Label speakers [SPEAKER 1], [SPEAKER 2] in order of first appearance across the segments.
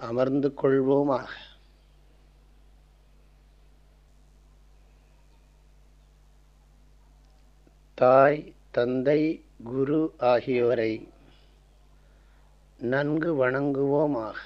[SPEAKER 1] அமர்ந்து கொள்வோமாக. தாய் தந்தை குரு ஆகியோரை நன்கு வணங்குவோமாக.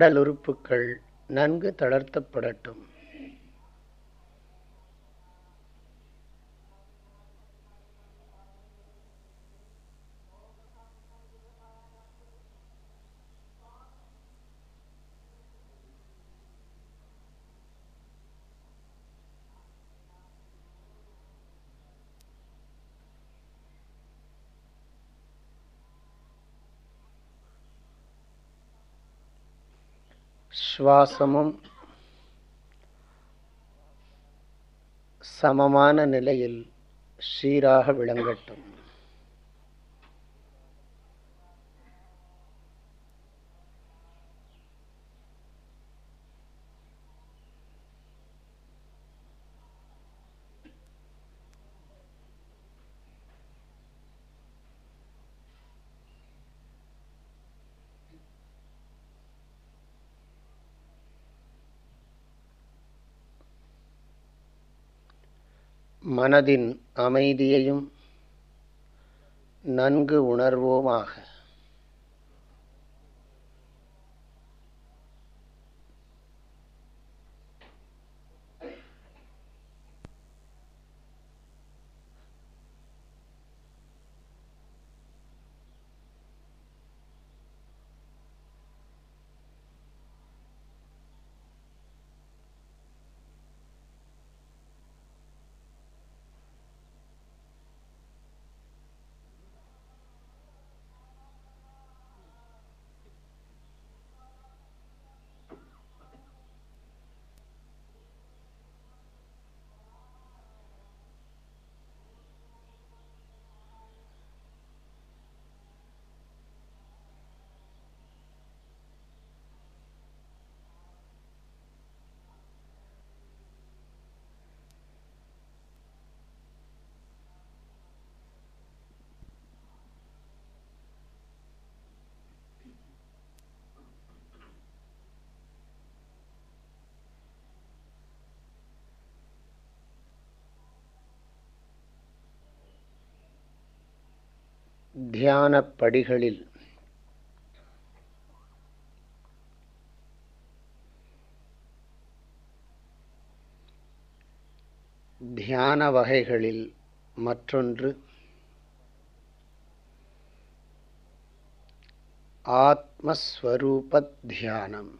[SPEAKER 1] உடல் உறுப்புக்கள் நன்கு தளர்த்தப்படட்டும். சுவாசமும் சமமான நிலையில் சீராக விளங்கட்டும். மனதின் அமைதியையும் நன்கு உணர்வோமாக. தியானப் படிகளில் தியான வகைகளில் மற்றொன்று ஆத்மஸ்வரூப தியானம்.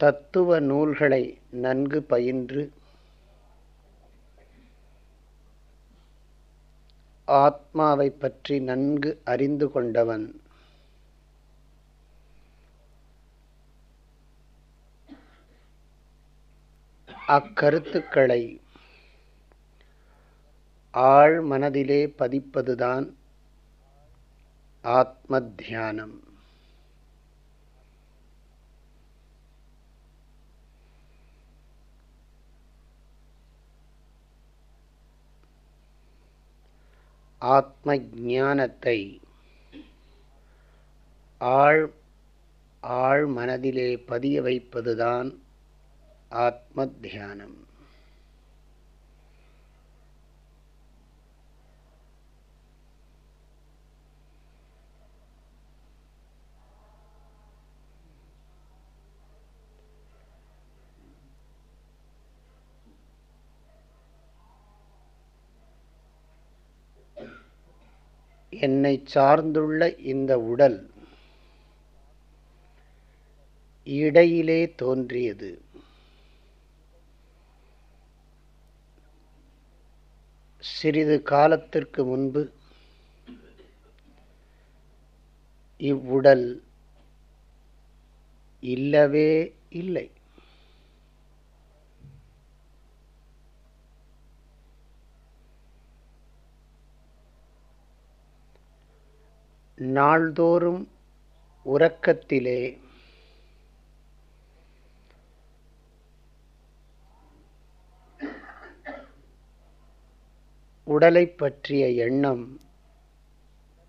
[SPEAKER 1] தத்துவ நூல்களை நன்கு பயின்று ஆத்மாவை பற்றி நன்கு அறிந்து கொண்டவன். அக்கருத்துக்களை ஆழ் மனதிலே பதிப்பதுதான் ஆத்ம தியானம் ஆத்ம ஞானத்தை ஆழ் ஆழ் மனதிலே பதிய வைப்பதுதான் ஆத்ம தியானம் என்னை சார்ந்துள்ள இந்த உடல் இடையிலே தோன்றியது. சிறிது காலத்திற்கு முன்பு இவ்வுடல் இல்லவே இல்லை. நாள்தோறும் உறக்கத்திலே உடலை பற்றிய எண்ணம்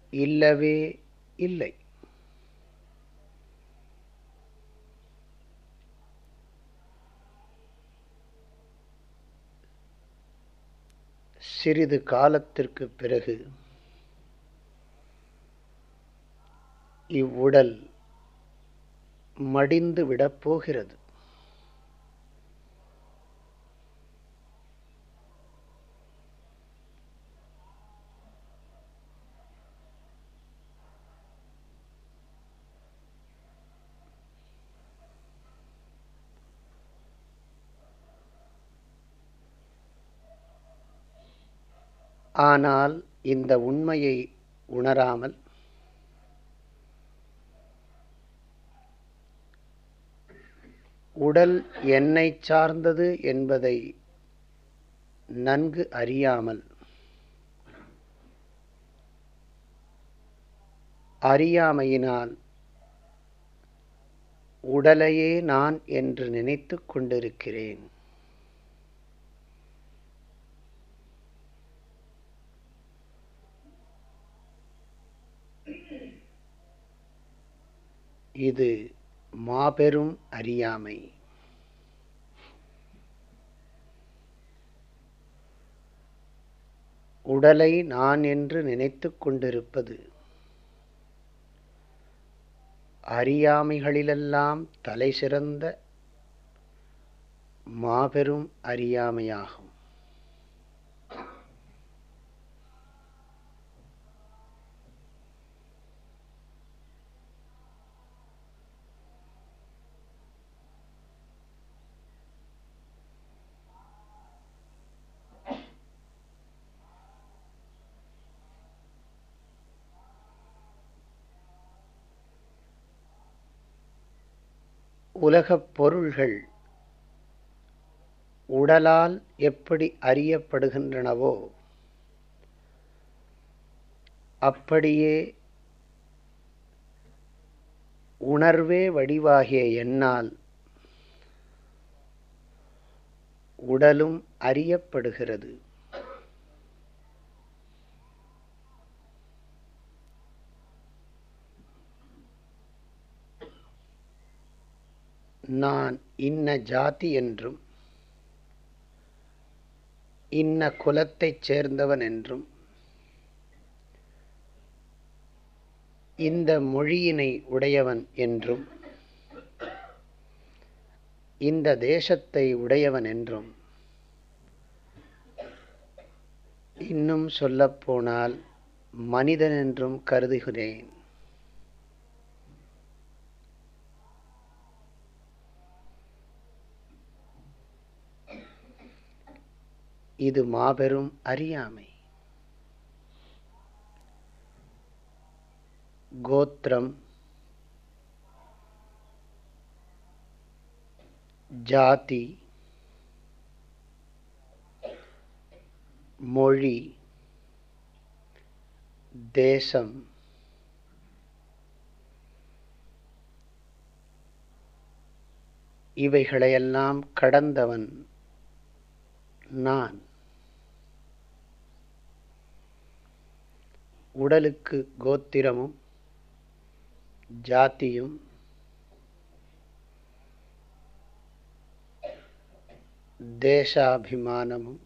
[SPEAKER 1] இல்லவே இல்லை. சிறிது காலத்திற்கு பிறகு இவ்வுடல் மடிந்து விடப் போகிறது ஆனால் இந்த உண்மையை உணராமல் உடல் என்னை சார்ந்தது என்பதை நன்கு அறியாமல் அறியாமையினால் உடலையே நான் என்று நினைத்து கொண்டிருக்கிறேன். இது மாபெரும் அறியாமை. உடலை நான் என்று நினைத்து கொண்டிருப்பது. அறியாமைகளிலெல்லாம் தலை சிறந்த மாபெரும் அறியாமையாகும். உலகப் பொருள்கள் உடலால் எப்படி அறியப்படுகின்றனவோ அப்படியே உணர்வே வடிவாகிய என்னால் உடலும் அறியப்படுகிறது. நான் இன்ன ஜாதி என்றும் இன்ன குலத்தைச் சேர்ந்தவன் என்றும் இந்த மொழியினை உடையவன் என்றும் இந்த தேசத்தை உடையவன் என்றும் இன்னும் சொல்லப்போனால் மனிதன் என்றும் கருதுகிறேன். இது மாபெரும் அறியாமை. கோத்திரம் ஜாதி மொழி தேசம் இவைகளையெல்லாம் கடந்தவன் நான். உடலுக்கு கோத்திரமும் ஜாதியும் தேசாபிமானமும்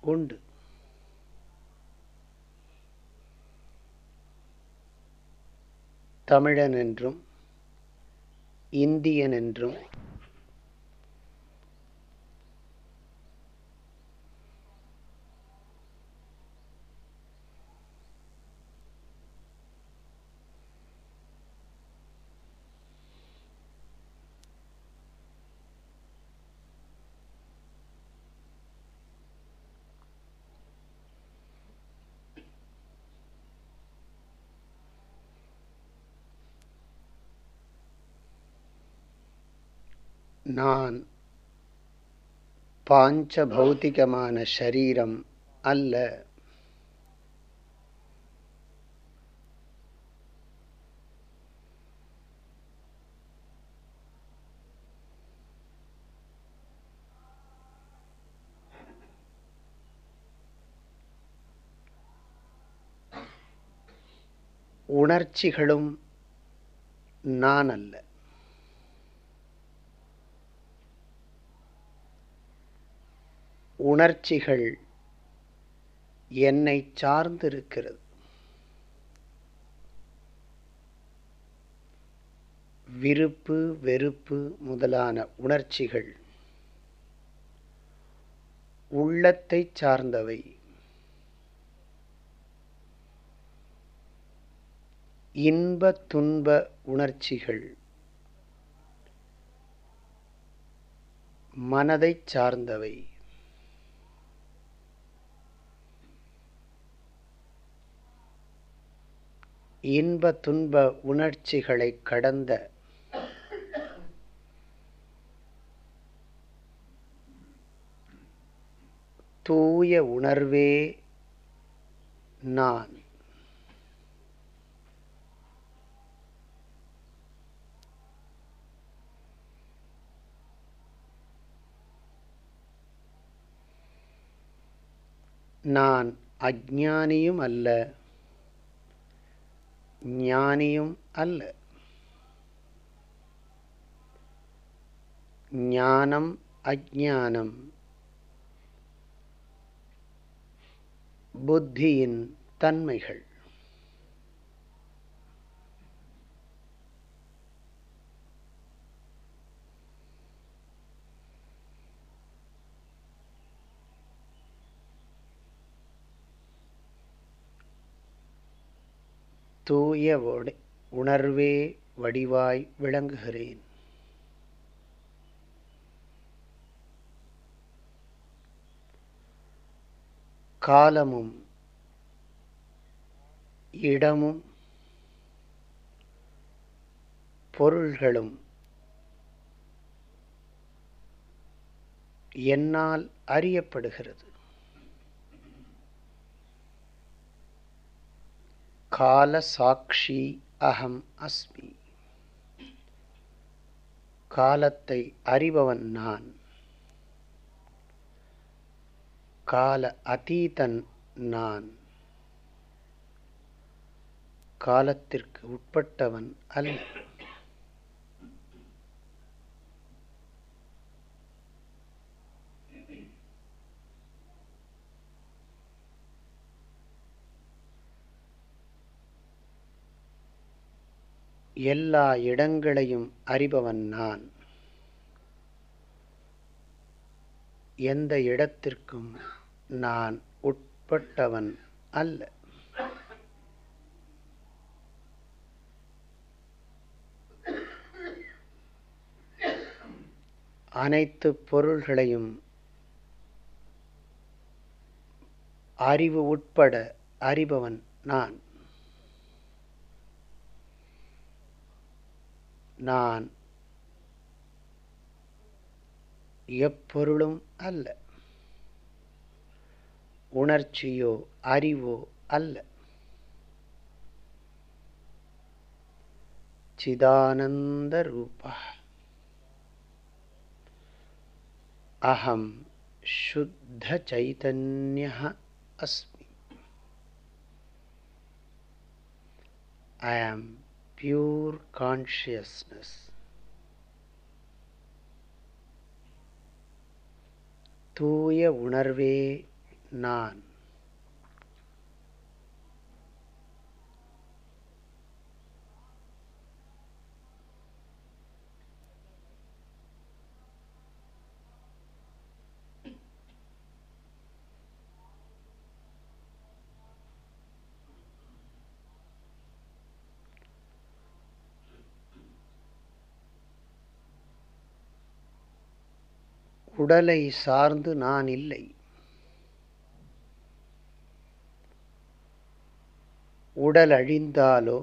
[SPEAKER 1] உண்டு. தமிழன் என்றும் இந்தியன் என்றும் நான் பாஞ்ச பௌத்திகமான ஷரீரம் அல்ல. உணர்ச்சிகளும் நான் அல்ல. உணர்ச்சிகள் என்னை சார்ந்திருக்கிறது. விருப்பு வெறுப்பு முதலான உணர்ச்சிகள் உள்ளத்தை சார்ந்தவை. இன்ப துன்ப உணர்ச்சிகள் மனதைச் சார்ந்தவை. இன்ப துன்ப உணர்ச்சிகளை கடந்த தூய உணர்வே நான். நான் அஜானியும் அல்ல. ஞானியும் அல்ல. ஞானம் அஜானம் புத்தியின் தன்மைகள். தூய உணர்வே வடிவாய் விளங்குகிறேன். காலமும் இடமும் பொருள்களும் என்னால் அறியப்படுகிறது. காலசாட்சி அகம் அஸ்மி. காலத்தை அறிபவன் நான். கால அதீதன் நான். காலத்திற்கு உட்பட்டவன் அல்ல. எல்லா இடங்களையும் அறிபவன் நான். எந்த இடத்திற்கும் நான் உட்பட்டவன் அல்ல. அனைத்து பொருள்களையும் அறிவு உட்பட அறிபவன் நான். நான் எப்பொருளும் அல்ல. உணர்ச்சியோ அறிவோ அல்ல. சிதானந்த ரூபா. அகம் சுத்த சைதன்ய அஸ்மி. ஐ ஆம் pure consciousness. தூய உணர்வே நான் உடலை சார்ந்து நான் இல்லை. உடல் அழிந்தாலோ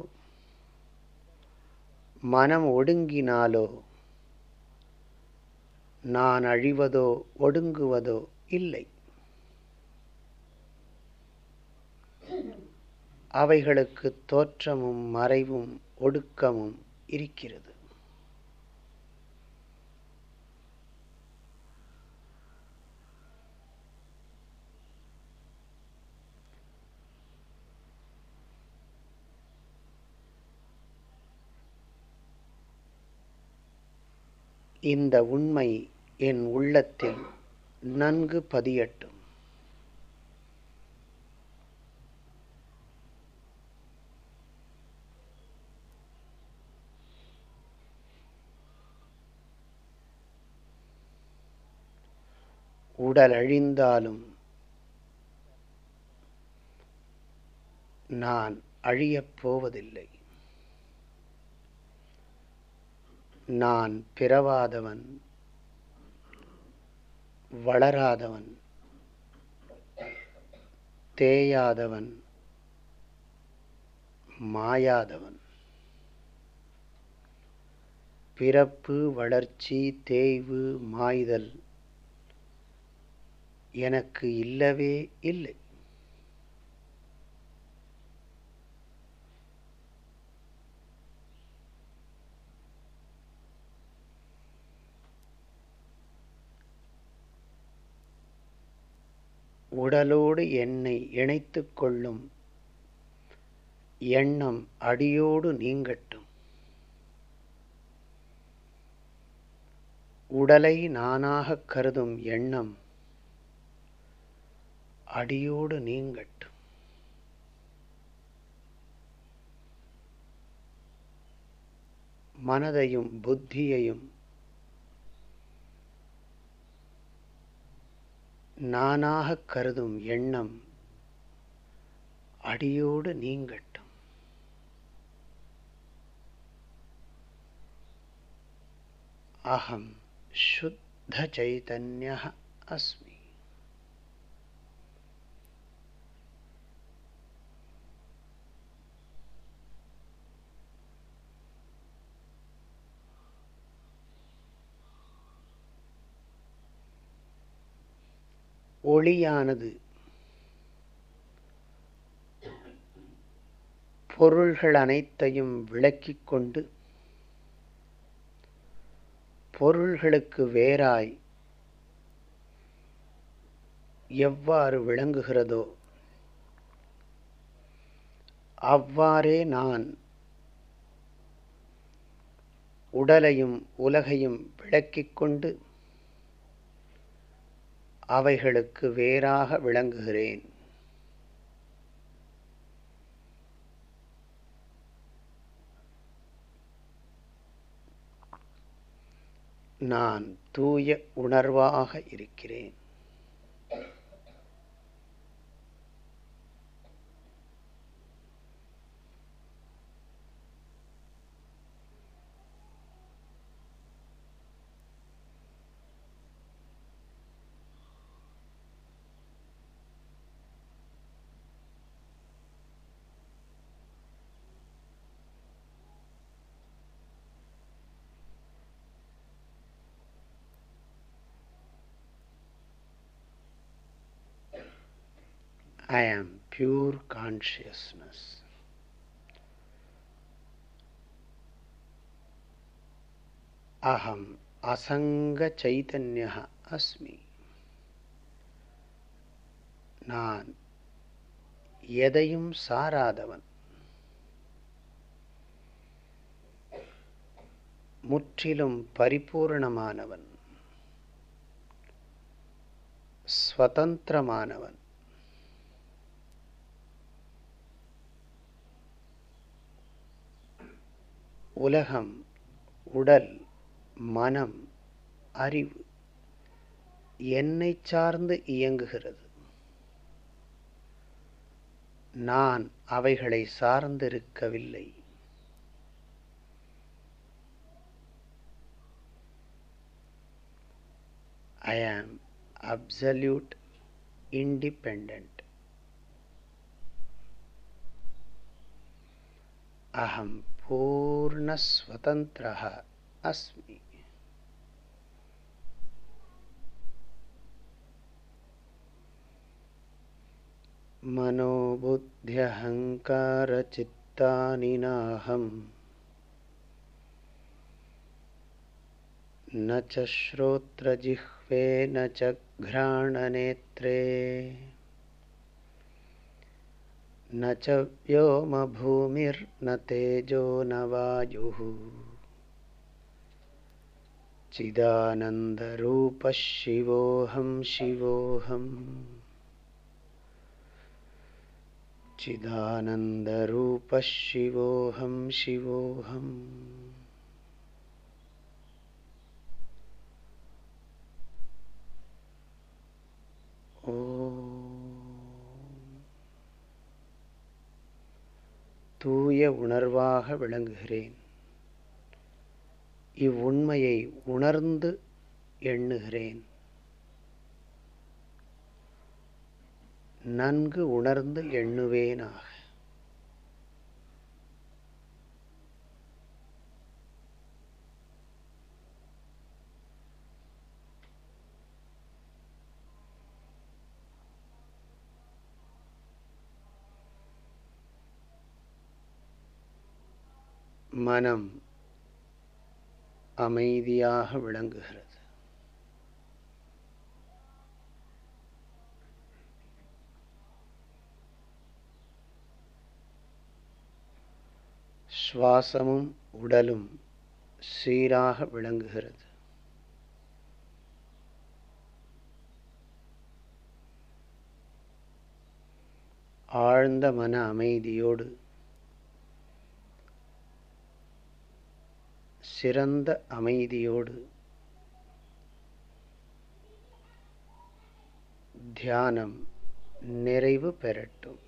[SPEAKER 1] மனம் ஒடுங்கினாலோ நான் அழிவதோ ஒடுங்குவதோ இல்லை. அவைகளுக்கு தோற்றமும் மறைவும் ஒடுக்கமும் இருக்கிறது. இந்த உண்மை என் உள்ளத்தில் நன்கு பதியட்டும். உடல் அழிந்தாலும் நான் அழியப் போவதில்லை. நான் பிறவாதவன் வளராதவன் தேயாதவன் மாயாதவன். பிறப்பு வளர்ச்சி தேய்வு மாய்தல் எனக்கு இல்லவே இல்லை. உடலோடு என்னை இணைத்து கொள்ளும் எண்ணம் அடியோடு நீங்கட்டும். உடலை நானாக கருதும் எண்ணம் அடியோடு நீங்கட்டும். மனதையும் புத்தியையும் நானாக கருதும் எண்ணம் அடியோடு நீங்கட்டும். அகம் சுத்த சைதன்ய அஸ்மி. ஒளியானது. பொருள்கள் அனைத்தையும் விளக்கிக் கொண்டு பொருள்களுக்கு வேறாய் எவ்வாறு விளங்குகிறதோ அவ்வாறே நான் உடலையும் உலகையும் விளக்கிக் கொண்டு அவைகளுக்கு வேறாக விளங்குகிறேன். நான் தூய உணர்வாக இருக்கிறேன். I am pure consciousness. अहम् असङ्गचैतन्यः अस्मि நான் எதையும் சாராதவன் முற்றிலும் பரிபூர்ணமானவன் ஸ்வதந்திரமானவன் உலகம் உடல் மனம் அறிவு என்னை சார்ந்து இயங்குகிறது. நான் அவைகளை சார்ந்திருக்கவில்லை. ஐ ஆம் அப்சல்யூட் இண்டிபெண்ட் அகம் पूर्णस्वतन्त्रः अस्मि। मनोबुद्ध्यहङ्कारचित्तानि नाहम् न च श्रोत्रजिह्वे न च घ्राणनेत्रे। न च व्योमभूमिर्न तेजो न वायुः। चिदानन्दरूपः शिवोऽहं शिवोऽहम्। चिदानन्दरूपः शिवोऽहं शिवोऽहम् தூய உணர்வாக விளங்குகிறேன். இவ்வுண்மையை உணர்ந்து எண்ணுகிறேன். நன்கு உணர்ந்து எண்ணுவேனாக. மனம் அமைதியாக விளங்குகிறது. சுவாசமும் உடலும் சீராக விளங்குகிறது. ஆழ்ந்த மன அமைதியோடு சிறந்த அமைதியோடு தியானம் நிறைவு பெறட்டும்.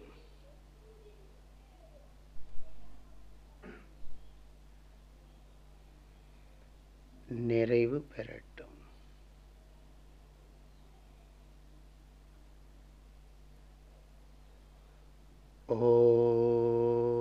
[SPEAKER 1] நிறைவு பெறட்டும். ஓ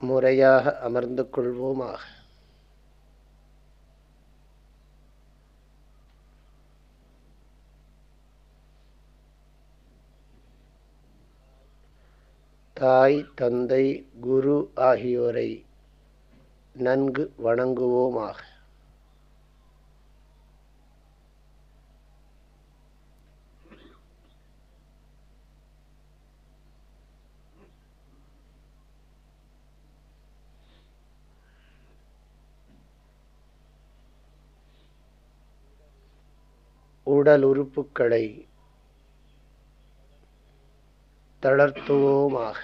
[SPEAKER 1] முறையாக அமர்ந்து கொள்வோமாக. தாய் தந்தை குரு ஆகியோரை நன்கு வணங்குவோமாக. உடல் உறுப்புக்களை தளர்த்துவோமாக.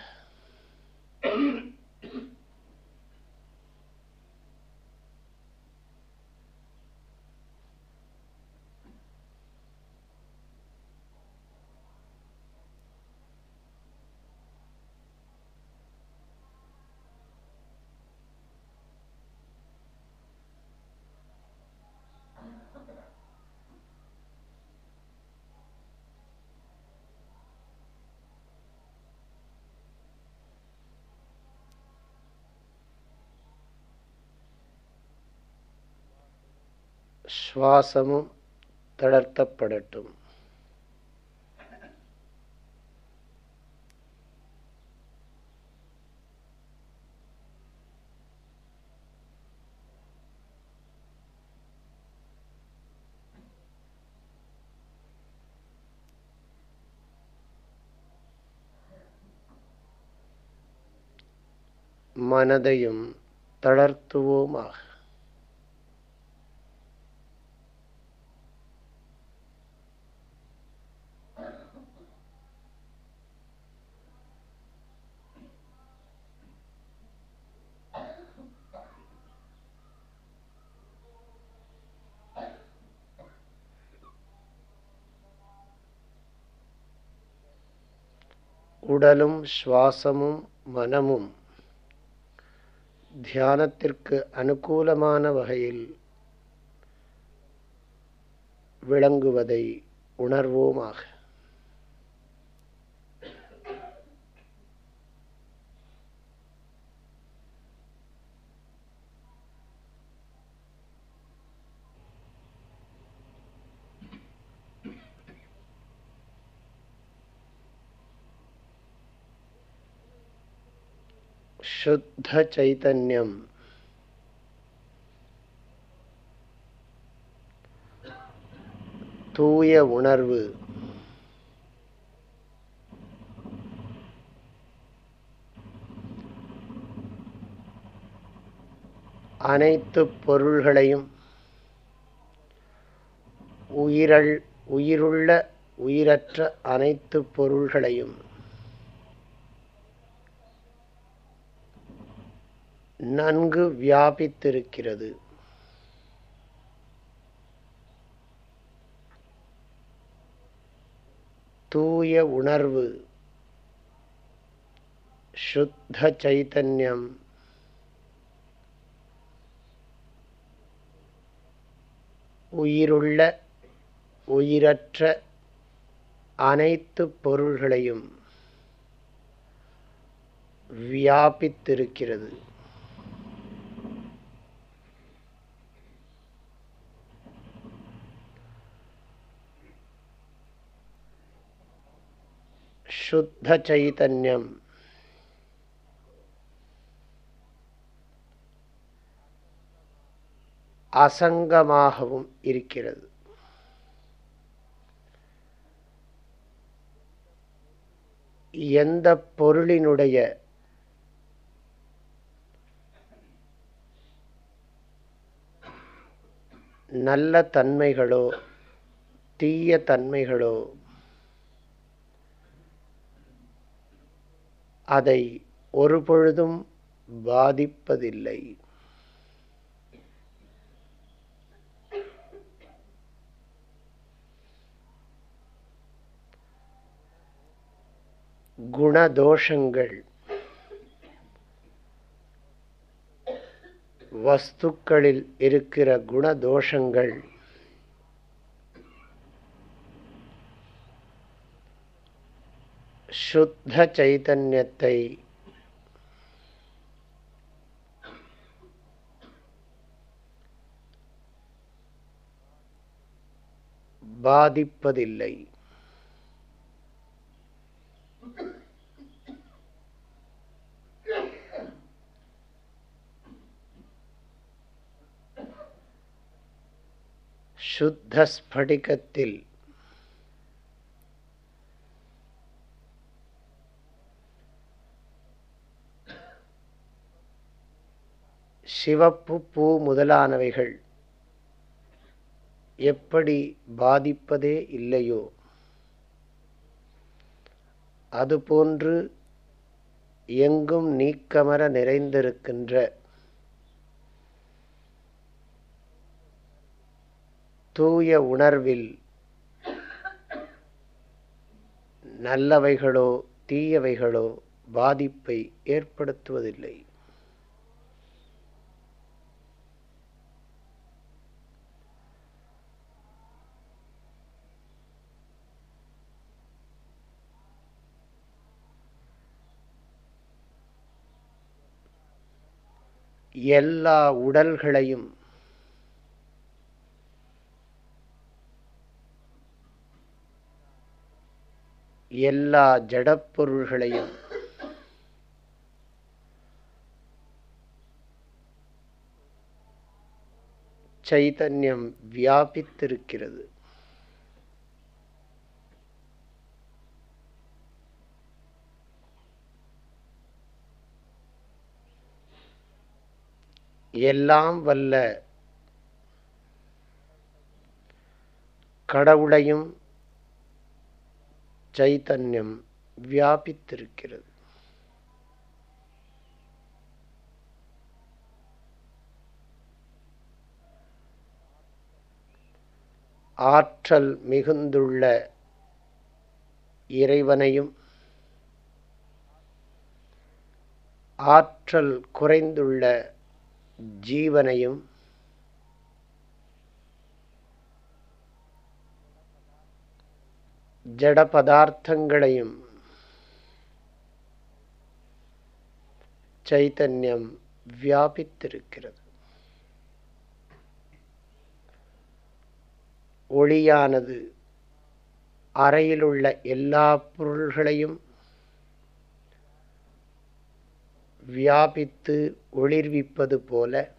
[SPEAKER 1] சுவாசமும் தளர்த்தப்படட்டும். மனதையும் தளர்த்துவோமாக. உடலும் சுவாசமும் மனமும் தியானத்திற்கு அனுகூலமான வகையில் விளங்குவதை உணர்வோமாக. शुद्ध चैतन्यम தூய உணர்வு அனைத்து பொருள்களையும் உயிரல் உயிருள்ள உயிரற்ற அனைத்து பொருள்களையும் நன்கு வியாபித்திருக்கிறது. தூய உணர்வு சுத்த சைத்தன்யம் உயிருள்ள உயிரற்ற அனைத்து பொருள்களையும் வியாபித்திருக்கிறது. சுத்த சைத்தன்யம் அசங்கமாகவும் இருக்கிறது. எந்த பொருளினுடைய நல்ல தன்மைகளோ தீய தன்மைகளோ அதை ஒரு பொழுதும் பாதிப்பதில்லை. குணதோஷங்கள் வஸ்துக்களில் இருக்கிற குணதோஷங்கள் சுத்த சைதன்யத்தை பாதிப்பதில்லை. சுத்த ஸ்படிகத்தில் சிவப்பு பூ முதலானவைகள். எப்படி பாதிப்பதே இல்லையோ அதுபோன்று எங்கும் நீக்கமர நிறைந்திருக்கின்ற தூய உணர்வில் நல்லவைகளோ தீயவைகளோ பாதிப்பை ஏற்படுத்துவதில்லை. எல்லா உடல்களையும் எல்லா ஜடப்பொருள்களையும் சைதன்யம் வியாபித்திருக்கிறது. எல்லாம் வல்ல. கடவுளையும் சைத்தன்யம் வியாபித்திருக்கிறது. ஆற்றல் மிகுந்துள்ள இறைவனையும் ஆற்றல் குறைந்துள்ள ஜீவனையும் ஜட பதார்த்தங்களையும் சைத்தன்யம் வியாபித்திருக்கிறது. ஒளியானது அறையிலுள்ள எல்லா பொருள்களையும் வியாபித்து ஒளிர்விப்பது போல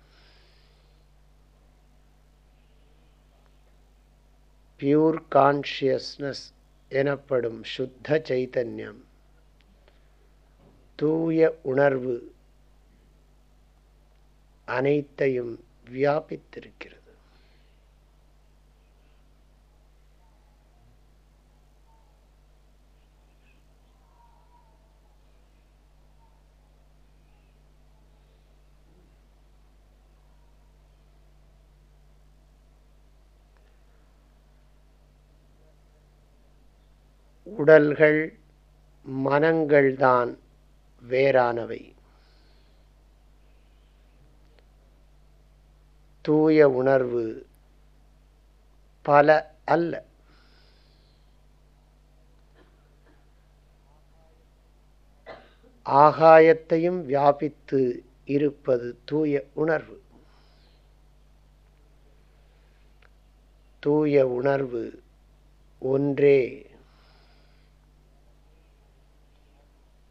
[SPEAKER 1] பியூர் கான்ஷியஸ்னஸ் எனப்படும் சுத்த சைத்தன்யம் தூய உணர்வு அனைத்தையும் வியாபித்திருக்கிறது. உடல்கள் மனங்கள்தான் வேறானவை. தூய உணர்வு பல அல்ல. ஆகாயத்தையும் வியாபித்து இருப்பது தூய உணர்வு. தூய உணர்வு ஒன்றே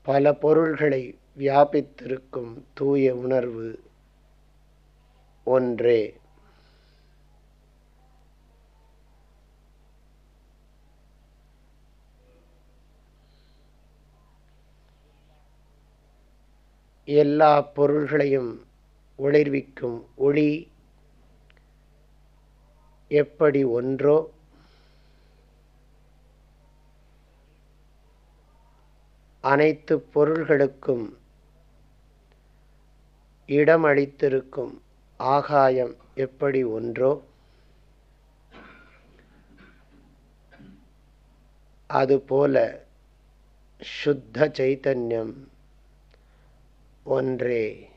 [SPEAKER 1] பல பொருள்களை வியாபித்திருக்கும் தூய உணர்வு ஒன்றே. எல்லா பொருள்களையும் ஒளிர்விக்கும் ஒளி எப்படி ஒன்றோ அனைத்து பொருள்களுக்கும் இடமளித்திருக்கும் ஆகாயம் எப்படி ஒன்றோ அதுபோல சுத்த சைத்தன்யம் ஒன்றே.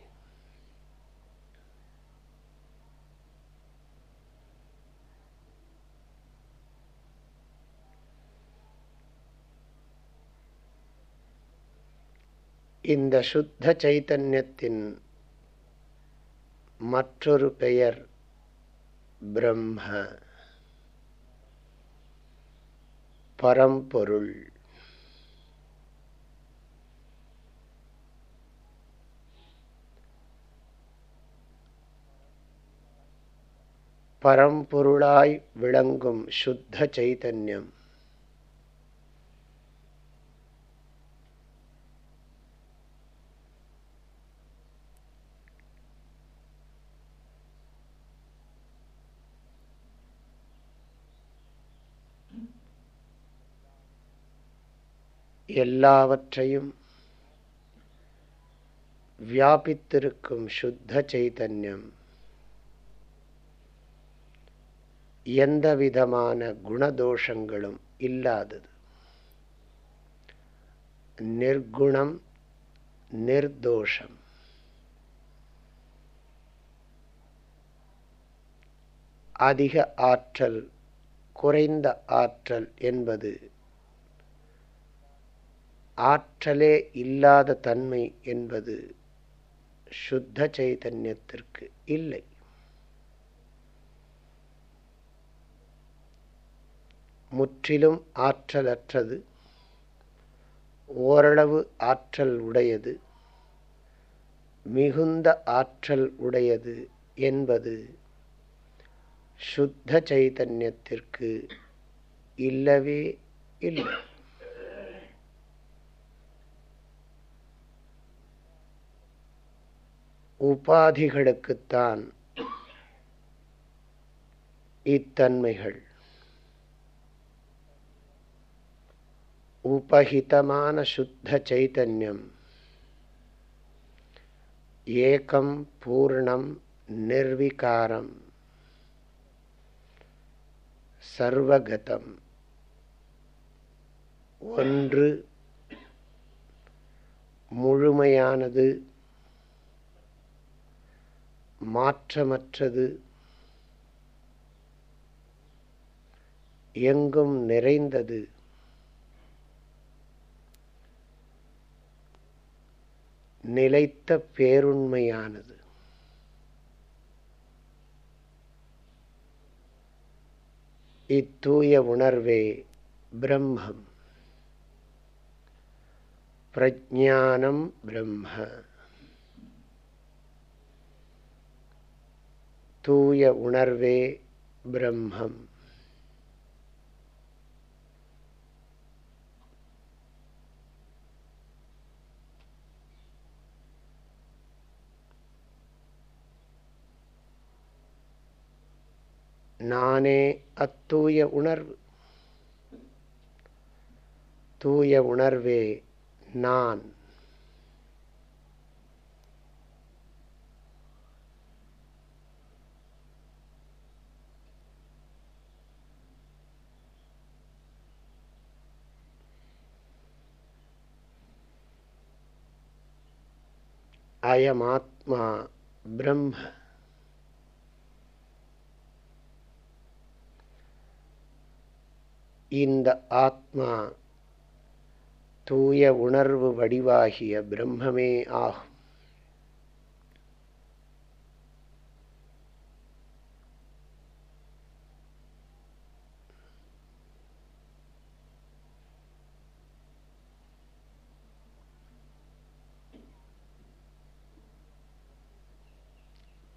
[SPEAKER 1] இந்த சுத்த சைத்தன்யத்தின் மற்றொரு பெயர் பிரம்ம. பரம்பொருள். பரம்பொருளாய் விளங்கும் சுத்த சைதன்யம் எல்லாவற்றையும் வியாபித்திருக்கும் சுத்த சைதன்யம். எந்த விதமான குணதோஷங்களும் இல்லாதது. நிர்குணம் நிர்தோஷம். அதிக ஆற்றல் குறைந்த ஆற்றல் என்பது ஆற்றலே இல்லாத தன்மை என்பது சுத்த சைதன்யத்திற்கு இல்லை. முற்றிலும் ஆற்றலற்றது ஓரளவு ஆற்றல் உடையது மிகுந்த ஆற்றல் உடையது என்பது சுத்த சைதன்யத்திற்கு இல்லவே இல்லை. உபாதிகளுக்குத்தான் இத்தன்மைகள். உபகிதமான சுத்த சைதன்யம் ஏகம் பூர்ணம் நிர்விகாரம் சர்வகதம் ஒன்று முழுமையானது மாற்றமற்றது. எங்கும் நிறைந்தது. நிலைத்த பேருண்மையானது. இத்தூய உணர்வே பிரம்மம். பிரஜானம் பிரம்ம. தூய உணர்வே பிரம்மம். நானே அத்தூய உணர்வு தூய உணர்வே நான். அயமாத்மா பிரம்ம இந்த ஆத்மா தூய உணர்வு வடிவாகிய பிரம்மமே ஆகும்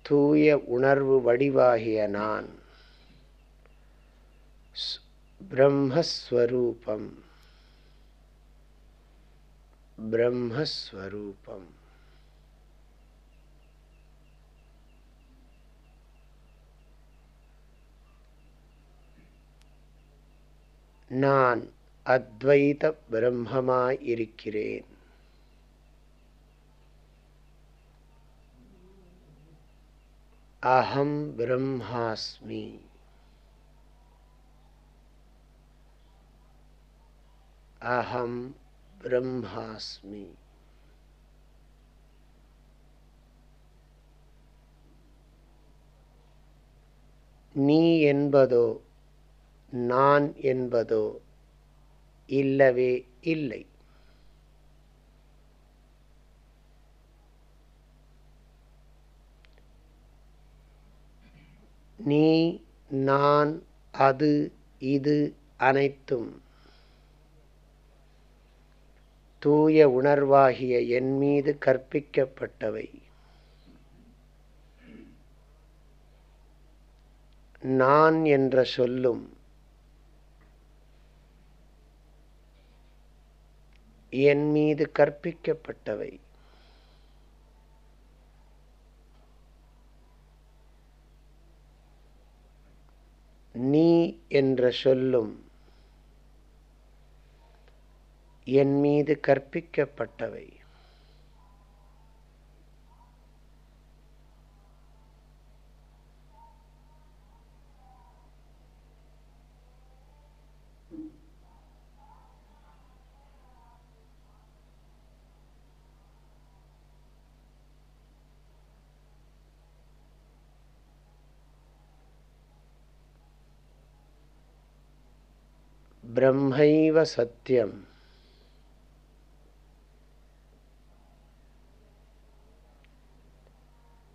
[SPEAKER 1] தூய உணர்வு வடிவாகிய நான். பிரம்மஸ்வரூபம். பிரம்மஸ்வரூபம். நான் அத்வைத பிரம்மமாயிருக்கிறேன். அகம் பிரம்மாஸ்மி அகம் பிரம்மாஸ்மி நீ என்பதோ நான் என்பதோ இல்லவே இல்லை. நீ நான் அது இது அனைத்தும். தூய உணர்வாகிய என் மீது கற்பிக்கப்பட்டவை. நான் என்ற சொல்லும் என் மீது கற்பிக்கப்பட்டவை. நீ என்ற சொல்லும் என் மீது கற்பிக்கப்பட்டவை. பிரம்மைவ சத்தியம்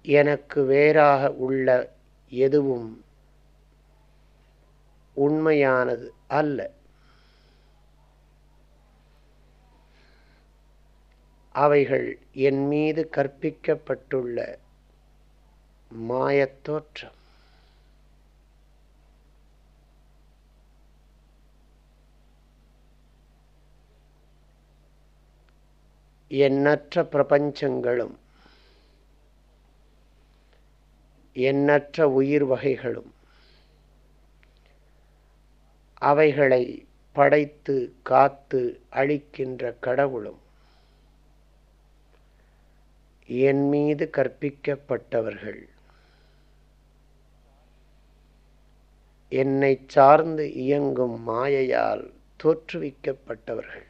[SPEAKER 1] எனக்கு வேறாக உள்ள எதுவும் உண்மையானது அல்ல. அவைகள் என் மீது கற்பிக்கப்பட்டுள்ள மாயத்தோற்றம் எண்ணற்ற பிரபஞ்சங்களும் எண்ணற்ற உயிர் வகைகளும் அவைகளை படைத்து காத்து அழிக்கின்ற கடவுளும் என் மீது கற்பிக்கப்பட்டவர்கள். என்னை சார்ந்து இயங்கும் மாயையால் தோற்றுவிக்கப்பட்டவர்கள்.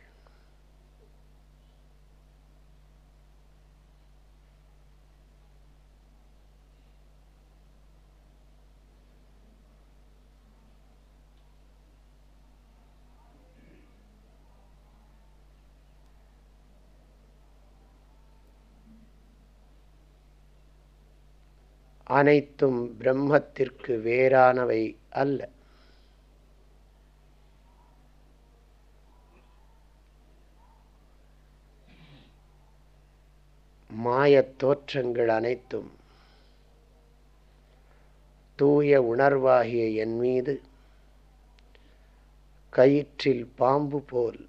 [SPEAKER 1] அனைத்தும் பிரம்மத்திற்கு வேறானவை அல்ல. மாயத் தோற்றங்கள் அனைத்தும் தூய உணர்வாகிய என் மீது கயிற்றில் பாம்பு போல்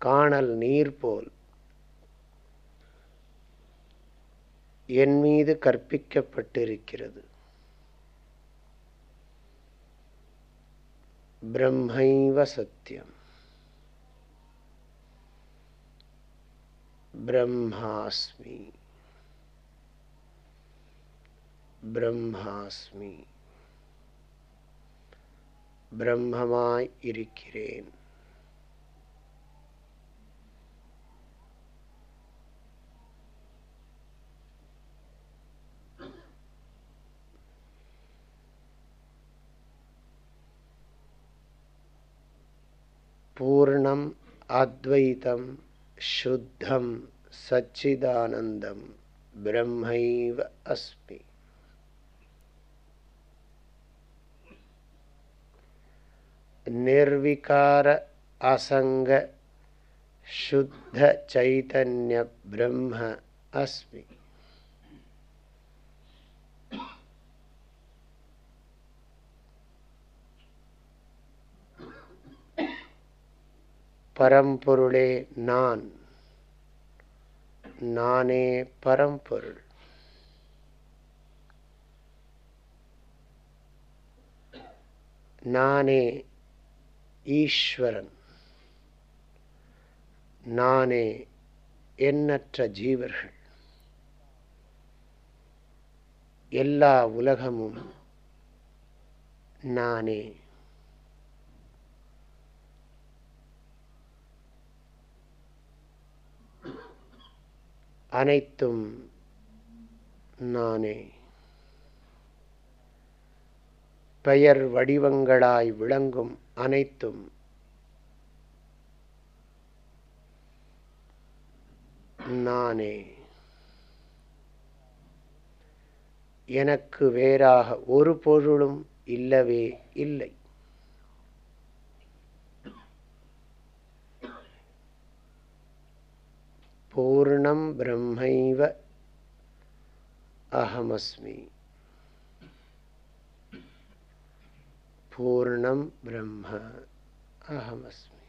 [SPEAKER 1] காணல் நீர் போல் என் மீது கற்பிக்கப்பட்டிருக்கிறது. பிரம்மைவ சத்தியம். பிரம்மாஸ்மி. பிரம்மாஸ்மி. பிரம்மமாய் இருக்கிறேன். पूर्णम् अद्वैतं शुद्धं सच्चिदानन्दं ब्रह्मैव अस्मि। निर्विकार असङ्ग शुद्धचैतन्यब्रह्म अस्मि பரம்பொருளே நான். நானே பரம்பொருள். நானே ஈஸ்வரன். நானே எண்ணற்ற ஜீவர்கள். எல்லா உலகமும் நானே. அனைத்தும் நானே. பெயர் வடிவங்களாய் விளங்கும் அனைத்தும் நானே. எனக்கு வேறாக ஒரு பொருளும் இல்லவே இல்லை. பூர்ணம் பிரம்மைவ அகமஸ்மி பூர்ணம் பிரம்ம அகமஸ்மி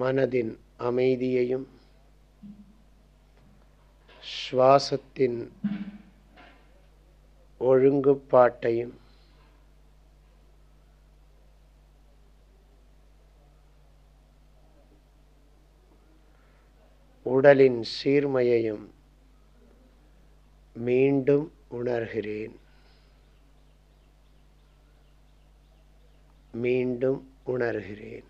[SPEAKER 1] மனதின் அமைதியையும் சுவாசத்தின் ஒழுங்குப்பாட்டையும் உடலின் சீர்மையையும் மீண்டும் உணர்கிறேன். மீண்டும் உணர்கிறேன்.